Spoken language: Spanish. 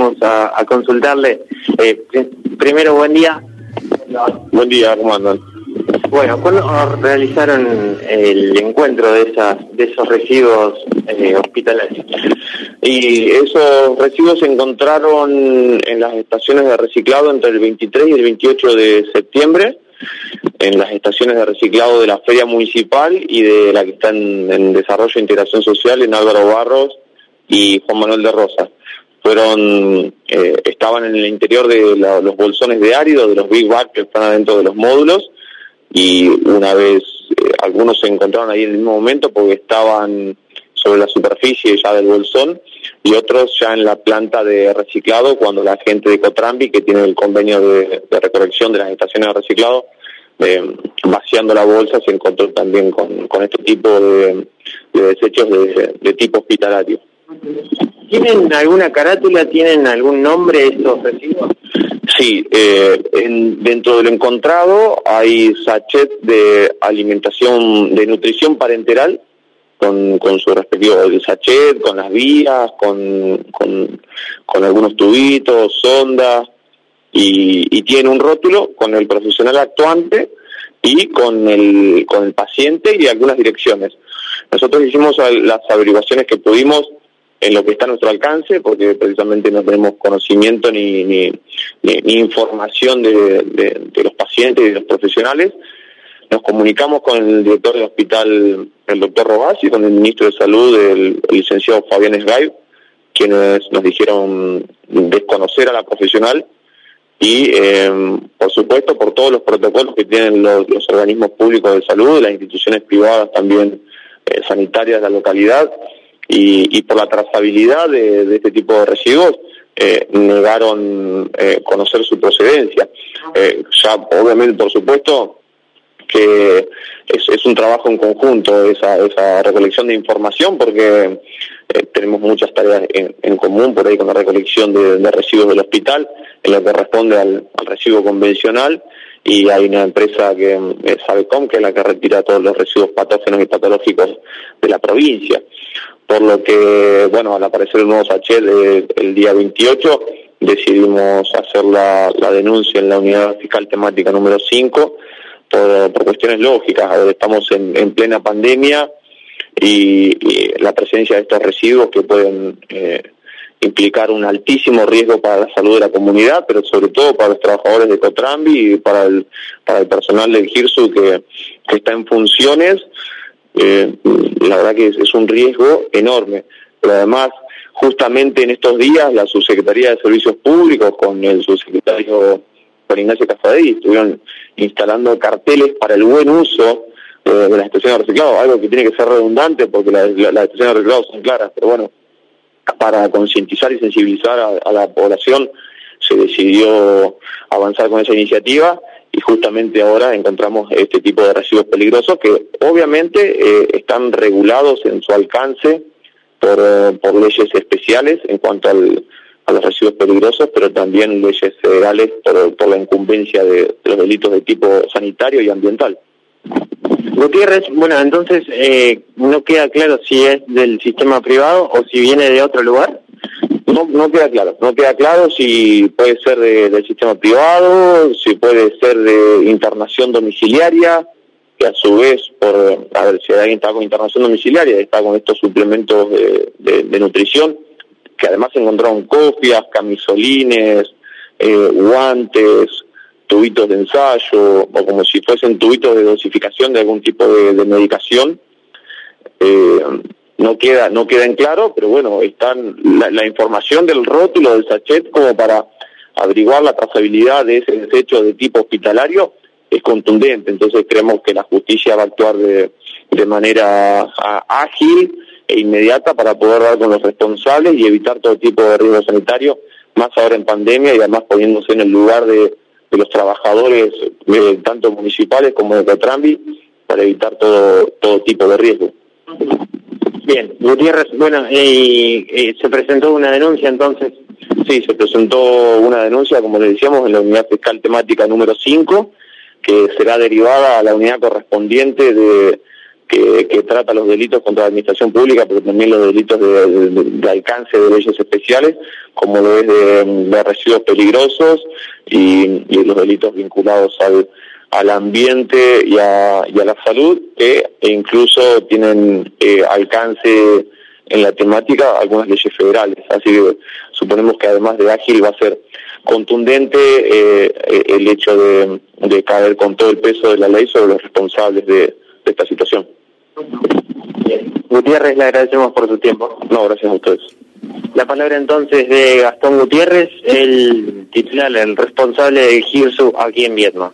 vamos a, consultarle. Eh, primero, buen día. Buen día, ¿cómo andan? Bueno, ¿cuándo realizaron el encuentro de esas de esos residuos eh, hospitalarios? Y esos residuos se encontraron en las estaciones de reciclado entre el 23 y el 28 de septiembre, en las estaciones de reciclado de la Feria Municipal y de la que está en, Desarrollo e Integración Social en Álvaro Barros y Juan Manuel de Rosa. Fueron, eh, estaban en el interior de los bolsones de árido, de los Big Bag que están adentro de los módulos, y una vez eh, algunos se encontraron ahí en el mismo momento porque estaban sobre la superficie ya del bolsón y otros ya en la planta de reciclado cuando la gente de Cotrambi, que tiene el convenio de, recolección de las estaciones de reciclado, eh, vaciando la bolsa se encontró también con, con este tipo de, desechos de, de tipo hospitalario. ¿Tienen alguna carátula, tienen algún nombre estos residuos? Sí, eh, dentro de lo encontrado hay sachet de alimentación, de nutrición parenteral, con, con su respectivo sachet, con las vías, con, con, algunos tubitos, sondas, y, y, tiene un rótulo con el profesional actuante y con el, con el paciente y algunas direcciones. Nosotros hicimos las averiguaciones que pudimos en lo que está a nuestro alcance, porque precisamente no tenemos conocimiento ni, ni, información de, los pacientes y de los profesionales. Nos comunicamos con el director del hospital, el doctor Robás, y con el ministro de Salud, el, licenciado Fabián Esgay, quienes nos dijeron desconocer a la profesional y, em, por supuesto, por todos los protocolos que tienen los, organismos públicos de salud, las instituciones privadas también eh, sanitarias de la localidad, y, por la trazabilidad de, este tipo de residuos eh, negaron eh, conocer su procedencia. Eh, ya, obviamente, por supuesto, que es, un trabajo en conjunto esa, esa recolección de información porque tenemos muchas tareas en, común por ahí con la recolección de, residuos del hospital en lo que responde al, residuo convencional y hay una empresa que es Sabecom que es la que retira todos los residuos patógenos y patológicos de la provincia por lo que, bueno, al aparecer el nuevo sachet el, día 28, decidimos hacer la, denuncia en la unidad fiscal temática número 5 por, cuestiones lógicas. Ahora estamos en, plena pandemia y, la presencia de estos residuos que pueden eh, implicar un altísimo riesgo para la salud de la comunidad, pero sobre todo para los trabajadores de Cotrambi y para el, para el personal del GIRSU que está en funciones eh, la verdad que es, un riesgo enorme. Pero además, justamente en estos días, la Subsecretaría de Servicios Públicos con el subsecretario Juan Ignacio Cafadí estuvieron instalando carteles para el buen uso eh, de las estaciones de reciclado, algo que tiene que ser redundante porque las estaciones de reciclado son claras, pero bueno, para concientizar y sensibilizar a la población se decidió avanzar con esa iniciativa y justamente ahora encontramos este tipo de residuos peligrosos que obviamente eh, están regulados en su alcance por, eh, leyes especiales en cuanto al, a los residuos peligrosos, pero también leyes federales por, por la incumbencia de, los delitos de tipo sanitario y ambiental. Gutiérrez, bueno, entonces eh, no queda claro si es del sistema privado o si viene de otro lugar. No, no queda claro, no queda claro si puede ser del sistema privado, si puede ser de internación domiciliaria, que a su vez, por, a ver, si alguien está con internación domiciliaria, está con estos suplementos de, nutrición, que además encontraron copias, camisolines, eh, guantes, tubitos de ensayo, o como si fuesen tubitos de dosificación de algún tipo de, medicación. Eh, no queda no queda en claro, pero bueno, están la, información del rótulo del sachet como para averiguar la trazabilidad de ese desecho de tipo hospitalario es contundente, entonces creemos que la justicia va a actuar de, manera ágil e inmediata para poder dar con los responsables y evitar todo tipo de riesgo sanitario, más ahora en pandemia y además poniéndose en el lugar de, los trabajadores, eh, tanto municipales como de Cotrambi, para evitar todo, todo tipo de riesgo. Bien, Gutiérrez, bueno, y, se presentó una denuncia entonces. Sí, se presentó una denuncia, como le decíamos, en la unidad fiscal temática número 5, que será derivada a la unidad correspondiente de, que, trata los delitos contra la administración pública, pero también los delitos de, alcance de leyes especiales, como lo es de, residuos peligrosos y, los delitos vinculados al, al ambiente y a, la salud, que incluso tienen eh, alcance en la temática algunas leyes federales. Así que suponemos que además de ágil va a ser contundente eh, el hecho de, de caer con todo el peso de la ley sobre los responsables de esta situación. Gutiérrez, le agradecemos por su tiempo. No, gracias a ustedes. La palabra entonces de Gastón Gutiérrez, el titular, el responsable del GIRSU aquí en Vietnam.